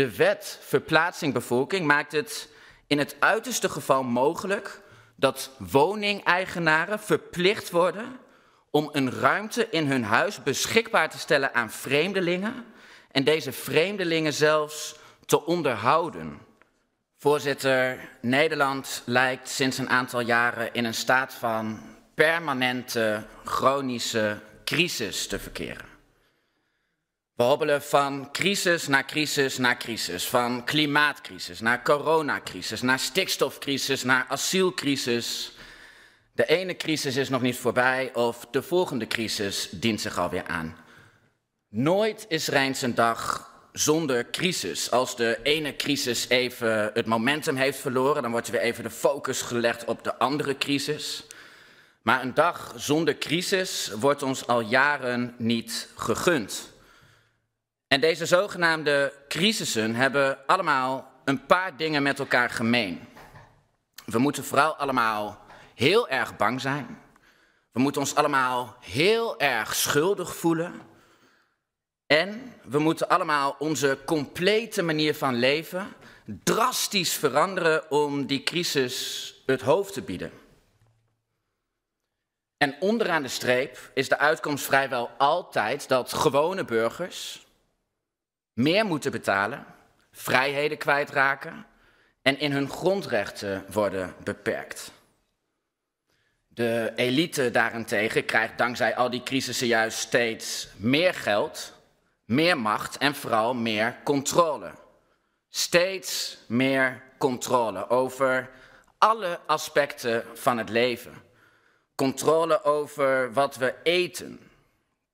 De wet verplaatsing bevolking maakt het in het uiterste geval mogelijk dat woningeigenaren verplicht worden om een ruimte in hun huis beschikbaar te stellen aan vreemdelingen en deze vreemdelingen zelfs te onderhouden. Voorzitter, Nederland lijkt sinds een aantal jaren in een staat van permanente chronische crisis te verkeren. We hobbelen van crisis naar crisis naar crisis, van klimaatcrisis naar coronacrisis, naar stikstofcrisis, naar asielcrisis. De ene crisis is nog niet voorbij of de volgende crisis dient zich alweer aan. Nooit is Rijns een dag zonder crisis. Als de ene crisis even het momentum heeft verloren, dan wordt er weer even de focus gelegd op de andere crisis. Maar een dag zonder crisis wordt ons al jaren niet gegund. En deze zogenaamde crisissen hebben allemaal een paar dingen met elkaar gemeen. We moeten vooral allemaal heel erg bang zijn. We moeten ons allemaal heel erg schuldig voelen. En we moeten allemaal onze complete manier van leven drastisch veranderen om die crisis het hoofd te bieden. En onderaan de streep is de uitkomst vrijwel altijd dat gewone burgers meer moeten betalen, vrijheden kwijtraken en in hun grondrechten worden beperkt. De elite daarentegen krijgt dankzij al die crisissen juist steeds meer geld, meer macht en vooral meer controle. Steeds meer controle over alle aspecten van het leven. Controle over wat we eten.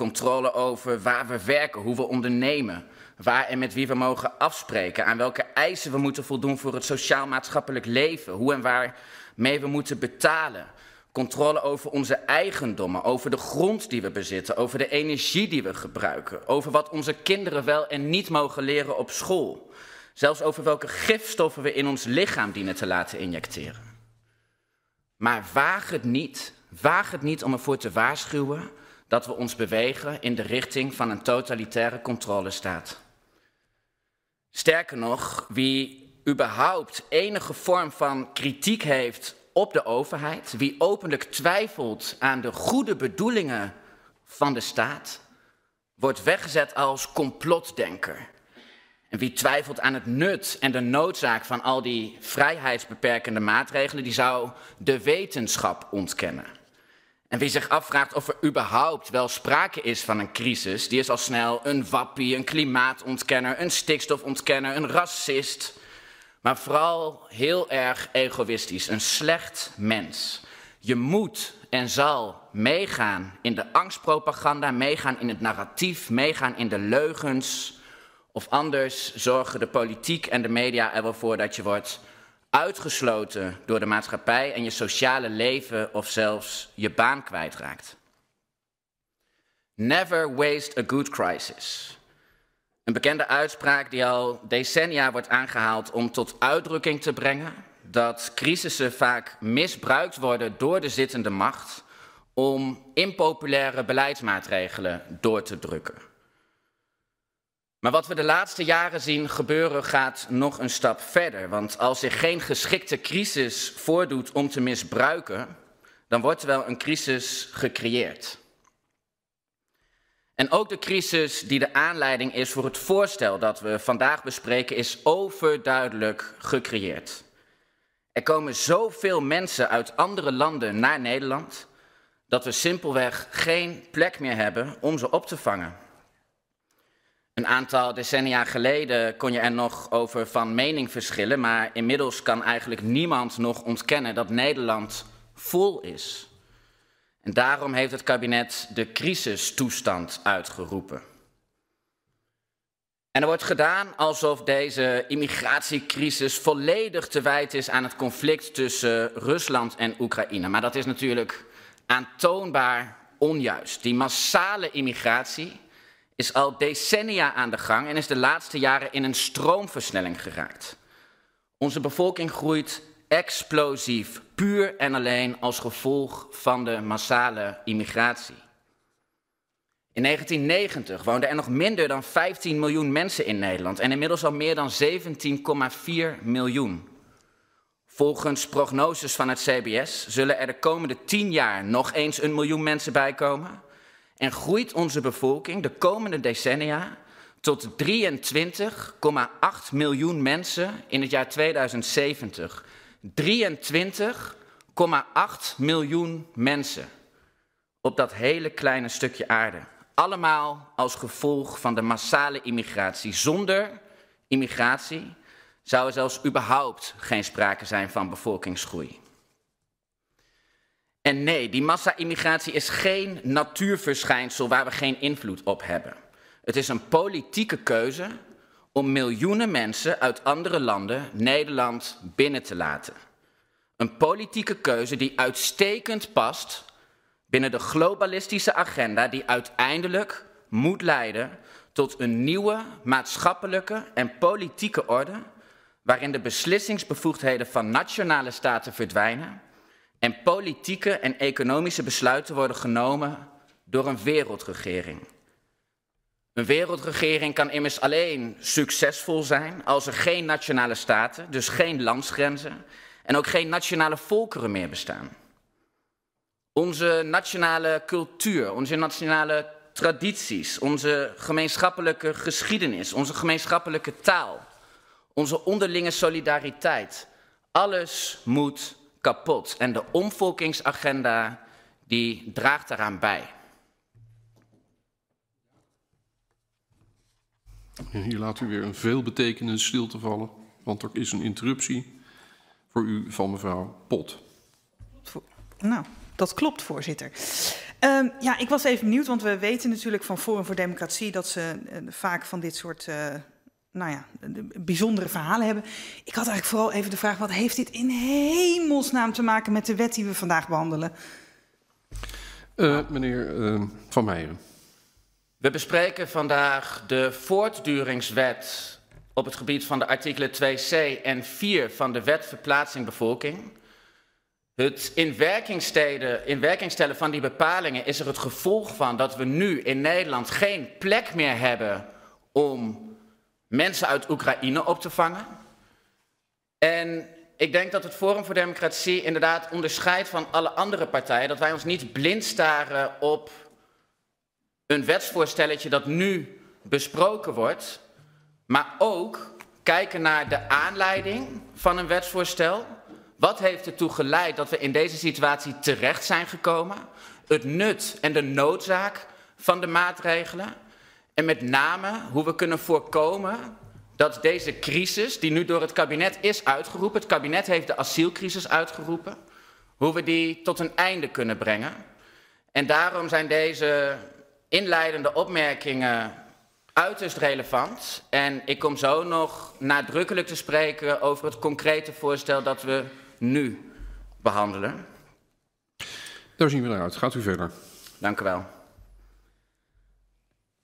Controle over waar we werken, hoe we ondernemen, waar en met wie we mogen afspreken, aan welke eisen we moeten voldoen voor het sociaal-maatschappelijk leven, hoe en waar mee we moeten betalen. Controle over onze eigendommen, over de grond die we bezitten, over de energie die we gebruiken, over wat onze kinderen wel en niet mogen leren op school. Zelfs over welke gifstoffen we in ons lichaam dienen te laten injecteren. Maar waag het niet, waag het niet om ervoor te waarschuwen dat we ons bewegen in de richting van een totalitaire controlestaat. Sterker nog, wie überhaupt enige vorm van kritiek heeft op de overheid, wie openlijk twijfelt aan de goede bedoelingen van de staat, wordt weggezet als complotdenker. En wie twijfelt aan het nut en de noodzaak van al die vrijheidsbeperkende maatregelen, die zou de wetenschap ontkennen. En wie zich afvraagt of er überhaupt wel sprake is van een crisis, die is al snel een wappie, een klimaatontkenner, een stikstofontkenner, een racist. Maar vooral heel erg egoïstisch, een slecht mens. Je moet en zal meegaan in de angstpropaganda, meegaan in het narratief, meegaan in de leugens. Of anders zorgen de politiek en de media er wel voor dat je wordt uitgesloten door de maatschappij en je sociale leven of zelfs je baan kwijtraakt. Never waste a good crisis. Een bekende uitspraak die al decennia wordt aangehaald om tot uitdrukking te brengen dat crisissen vaak misbruikt worden door de zittende macht om impopulaire beleidsmaatregelen door te drukken. Maar wat we de laatste jaren zien gebeuren gaat nog een stap verder. Want als zich geen geschikte crisis voordoet om te misbruiken, dan wordt er wel een crisis gecreëerd. En ook de crisis die de aanleiding is voor het voorstel dat we vandaag bespreken, is overduidelijk gecreëerd. Er komen zoveel mensen uit andere landen naar Nederland dat we simpelweg geen plek meer hebben om ze op te vangen. Een aantal decennia geleden kon je er nog over van mening verschillen, maar inmiddels kan eigenlijk niemand nog ontkennen dat Nederland vol is. En daarom heeft het kabinet de crisistoestand uitgeroepen. En er wordt gedaan alsof deze immigratiecrisis volledig te wijten is aan het conflict tussen Rusland en Oekraïne. Maar dat is natuurlijk aantoonbaar onjuist. Die massale immigratie is al decennia aan de gang en is de laatste jaren in een stroomversnelling geraakt. Onze bevolking groeit explosief, puur en alleen als gevolg van de massale immigratie. In 1990 woonden er nog minder dan 15 miljoen mensen in Nederland en inmiddels al meer dan 17,4 miljoen. Volgens prognoses van het CBS zullen er de komende 10 jaar nog eens een miljoen mensen bijkomen en groeit onze bevolking de komende decennia tot 23,8 miljoen mensen in het jaar 2070. 23,8 miljoen mensen op dat hele kleine stukje aarde. Allemaal als gevolg van de massale immigratie. Zonder immigratie zou er zelfs überhaupt geen sprake zijn van bevolkingsgroei. En nee, die massa-immigratie is geen natuurverschijnsel waar we geen invloed op hebben. Het is een politieke keuze om miljoenen mensen uit andere landen Nederland binnen te laten. Een politieke keuze die uitstekend past binnen de globalistische agenda die uiteindelijk moet leiden tot een nieuwe maatschappelijke en politieke orde waarin de beslissingsbevoegdheden van nationale staten verdwijnen en politieke en economische besluiten worden genomen door een wereldregering. Een wereldregering kan immers alleen succesvol zijn als er geen nationale staten, dus geen landsgrenzen en ook geen nationale volkeren meer bestaan. Onze nationale cultuur, onze nationale tradities, onze gemeenschappelijke geschiedenis, onze gemeenschappelijke taal, onze onderlinge solidariteit, alles moet kapot. En de omvolkingsagenda die draagt daaraan bij. Hier laat u weer een veelbetekenende stilte vallen, want er is een interruptie voor u van mevrouw Pot. Nou, dat klopt, voorzitter. Um, ja, ik was even benieuwd, want we weten natuurlijk van Forum voor Democratie dat ze uh, vaak van dit soort uh, nou ja, bijzondere verhalen hebben. Ik had eigenlijk vooral even de vraag: wat heeft dit in hemelsnaam te maken met de wet die we vandaag behandelen? Uh, meneer Van Meijeren. We bespreken vandaag de voortduringswet op het gebied van de artikelen 2c en 4 van de Wet Verplaatsing Bevolking. Het in werking stellen van die bepalingen is er het gevolg van dat we nu in Nederland geen plek meer hebben om mensen uit Oekraïne op te vangen. En ik denk dat het Forum voor Democratie inderdaad onderscheidt van alle andere partijen. Dat wij ons niet blind staren op een wetsvoorstelletje dat nu besproken wordt, maar ook kijken naar de aanleiding van een wetsvoorstel. Wat heeft ertoe geleid dat we in deze situatie terecht zijn gekomen? Het nut en de noodzaak van de maatregelen. En met name hoe we kunnen voorkomen dat deze crisis, die nu door het kabinet is uitgeroepen, het kabinet heeft de asielcrisis uitgeroepen, hoe we die tot een einde kunnen brengen. En daarom zijn deze inleidende opmerkingen uiterst relevant. En ik kom zo nog nadrukkelijk te spreken over het concrete voorstel dat we nu behandelen. Daar zien we naar uit. Gaat u verder. Dank u wel.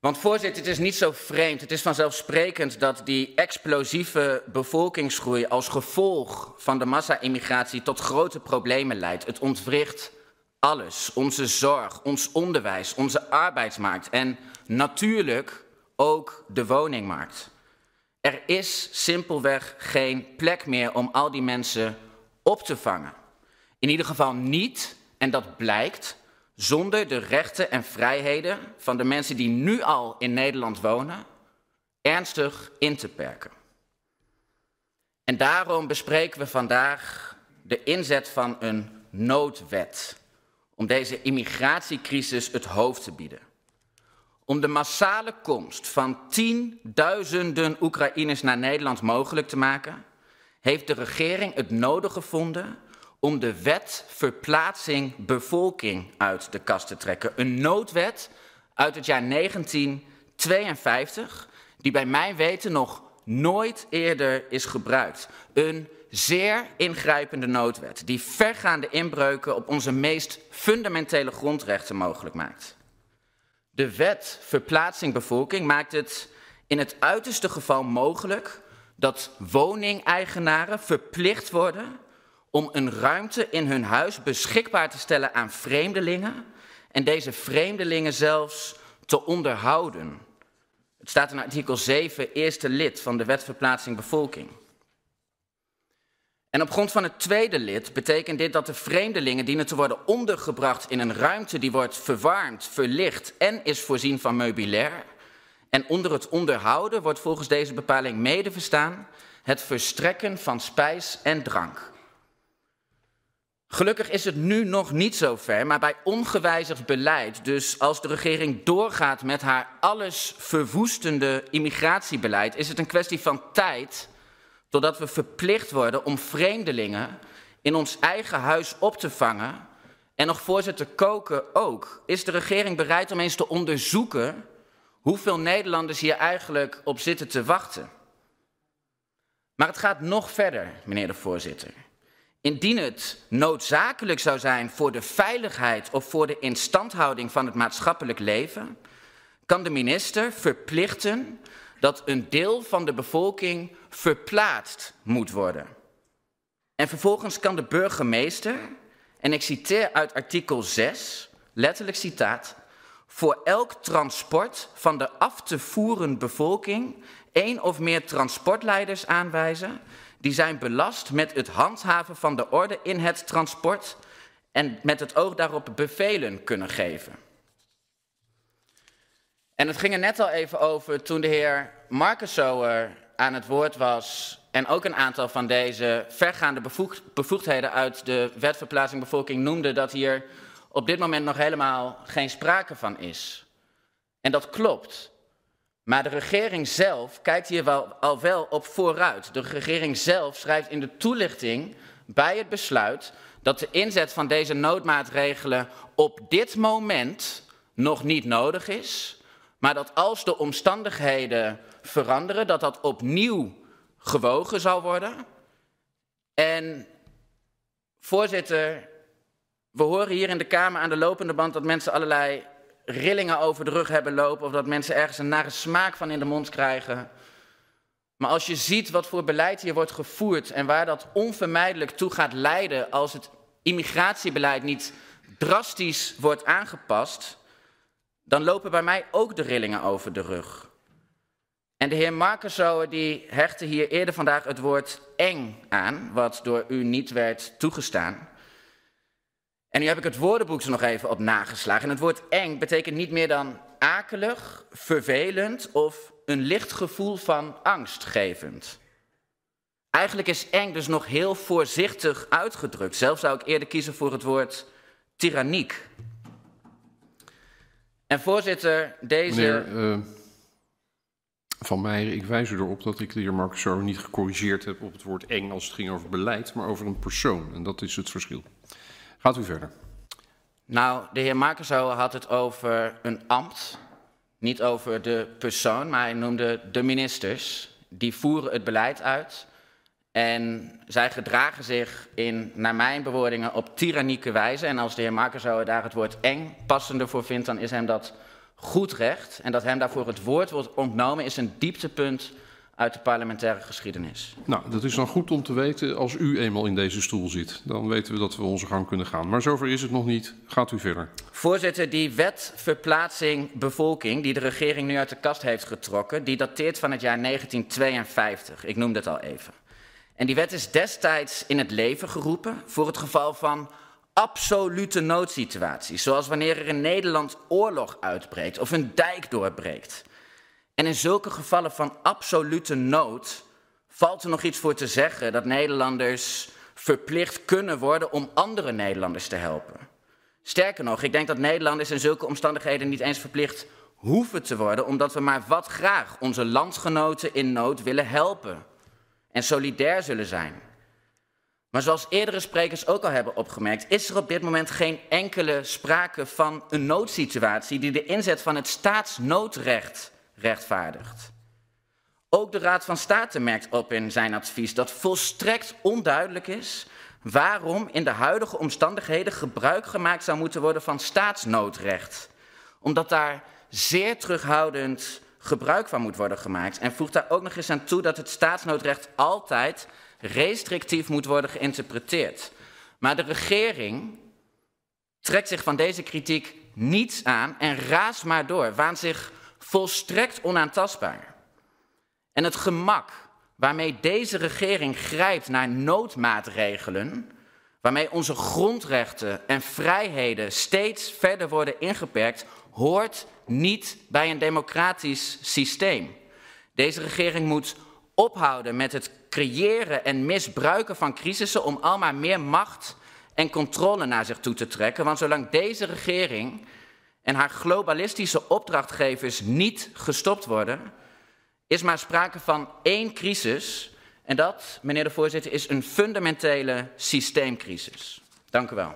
Want voorzitter, het is niet zo vreemd, het is vanzelfsprekend dat die explosieve bevolkingsgroei als gevolg van de massa-immigratie tot grote problemen leidt. Het ontwricht alles, onze zorg, ons onderwijs, onze arbeidsmarkt en natuurlijk ook de woningmarkt. Er is simpelweg geen plek meer om al die mensen op te vangen. In ieder geval niet, en dat blijkt, zonder de rechten en vrijheden van de mensen die nu al in Nederland wonen ernstig in te perken. En daarom bespreken we vandaag de inzet van een noodwet om deze immigratiecrisis het hoofd te bieden. Om de massale komst van tienduizenden Oekraïners naar Nederland mogelijk te maken, heeft de regering het nodig gevonden om de wet verplaatsing bevolking uit de kast te trekken. Een noodwet uit het jaar 1952, die bij mijn weten nog nooit eerder is gebruikt. Een zeer ingrijpende noodwet die vergaande inbreuken op onze meest fundamentele grondrechten mogelijk maakt. De wet verplaatsing bevolking maakt het in het uiterste geval mogelijk dat woningeigenaren verplicht worden om een ruimte in hun huis beschikbaar te stellen aan vreemdelingen en deze vreemdelingen zelfs te onderhouden. Het staat in artikel 7, eerste lid van de wet verplaatsing bevolking. En op grond van het tweede lid betekent dit dat de vreemdelingen dienen te worden ondergebracht in een ruimte die wordt verwarmd, verlicht en is voorzien van meubilair. En onder het onderhouden wordt volgens deze bepaling mede verstaan het verstrekken van spijs en drank. Gelukkig is het nu nog niet zo ver, maar bij ongewijzigd beleid, dus als de regering doorgaat met haar alles verwoestende immigratiebeleid, is het een kwestie van tijd totdat we verplicht worden om vreemdelingen in ons eigen huis op te vangen en nog voor ze te koken ook. Is de regering bereid om eens te onderzoeken hoeveel Nederlanders hier eigenlijk op zitten te wachten? Maar het gaat nog verder, meneer de voorzitter. Indien het noodzakelijk zou zijn voor de veiligheid of voor de instandhouding van het maatschappelijk leven, kan de minister verplichten dat een deel van de bevolking verplaatst moet worden. En vervolgens kan de burgemeester, en ik citeer uit artikel 6, letterlijk citaat, voor elk transport van de af te voeren bevolking één of meer transportleiders aanwijzen die zijn belast met het handhaven van de orde in het transport en met het oog daarop bevelen kunnen geven. En het ging er net al even over toen de heer Markensoer aan het woord was en ook een aantal van deze vergaande bevoegdheden uit de wet verplaatsing bevolking noemde dat hier op dit moment nog helemaal geen sprake van is. En dat klopt. Maar de regering zelf kijkt hier wel, al wel op vooruit. De regering zelf schrijft in de toelichting bij het besluit dat de inzet van deze noodmaatregelen op dit moment nog niet nodig is, maar dat als de omstandigheden veranderen, dat dat opnieuw gewogen zal worden. En voorzitter, we horen hier in de Kamer aan de lopende band dat mensen allerlei rillingen over de rug hebben lopen of dat mensen ergens een nare smaak van in de mond krijgen. Maar als je ziet wat voor beleid hier wordt gevoerd en waar dat onvermijdelijk toe gaat leiden als het immigratiebeleid niet drastisch wordt aangepast, dan lopen bij mij ook de rillingen over de rug. En de heer Markensoer die hechtte hier eerder vandaag het woord eng aan, wat door u niet werd toegestaan. En nu heb ik het woordenboek er nog even op nageslagen. En het woord eng betekent niet meer dan akelig, vervelend of een licht gevoel van angstgevend. Eigenlijk is eng dus nog heel voorzichtig uitgedrukt. Zelf zou ik eerder kiezen voor het woord tyranniek. En voorzitter, deze. Meneer, uh, van Meijer, ik wijs u erop dat ik de heer Marcus niet gecorrigeerd heb op het woord eng als het ging over beleid, maar over een persoon. En dat is het verschil. Gaat u verder. Nou, de heer Markenso had het over een ambt, niet over de persoon, maar hij noemde de ministers. Die voeren het beleid uit en zij gedragen zich in, naar mijn bewoordingen, op tyrannieke wijze. En als de heer Markenso daar het woord eng passender voor vindt, dan is hem dat goed recht. En dat hem daarvoor het woord wordt ontnomen is een dieptepunt uit de parlementaire geschiedenis. Nou, dat is dan goed om te weten als u eenmaal in deze stoel zit. Dan weten we dat we onze gang kunnen gaan. Maar zover is het nog niet. Gaat u verder. Voorzitter, die wet verplaatsing bevolking die de regering nu uit de kast heeft getrokken, die dateert van het jaar 1952. Ik noem dat al even. En die wet is destijds in het leven geroepen voor het geval van absolute noodsituaties. Zoals wanneer er in Nederland oorlog uitbreekt of een dijk doorbreekt. En in zulke gevallen van absolute nood valt er nog iets voor te zeggen dat Nederlanders verplicht kunnen worden om andere Nederlanders te helpen. Sterker nog, ik denk dat Nederlanders in zulke omstandigheden niet eens verplicht hoeven te worden, omdat we maar wat graag onze landgenoten in nood willen helpen en solidair zullen zijn. Maar zoals eerdere sprekers ook al hebben opgemerkt, is er op dit moment geen enkele sprake van een noodsituatie die de inzet van het staatsnoodrecht rechtvaardigt. Ook de Raad van State merkt op in zijn advies dat volstrekt onduidelijk is waarom in de huidige omstandigheden gebruik gemaakt zou moeten worden van staatsnoodrecht. Omdat daar zeer terughoudend gebruik van moet worden gemaakt. En voegt daar ook nog eens aan toe dat het staatsnoodrecht altijd restrictief moet worden geïnterpreteerd. Maar de regering trekt zich van deze kritiek niets aan en raast maar door, waant zich volstrekt onaantastbaar. En het gemak waarmee deze regering grijpt naar noodmaatregelen, waarmee onze grondrechten en vrijheden steeds verder worden ingeperkt, hoort niet bij een democratisch systeem. Deze regering moet ophouden met het creëren en misbruiken van crisissen om al maar meer macht en controle naar zich toe te trekken. Want zolang deze regering en haar globalistische opdrachtgevers niet gestopt worden, is maar sprake van één crisis. En dat, meneer de voorzitter, is een fundamentele systeemcrisis. Dank u wel.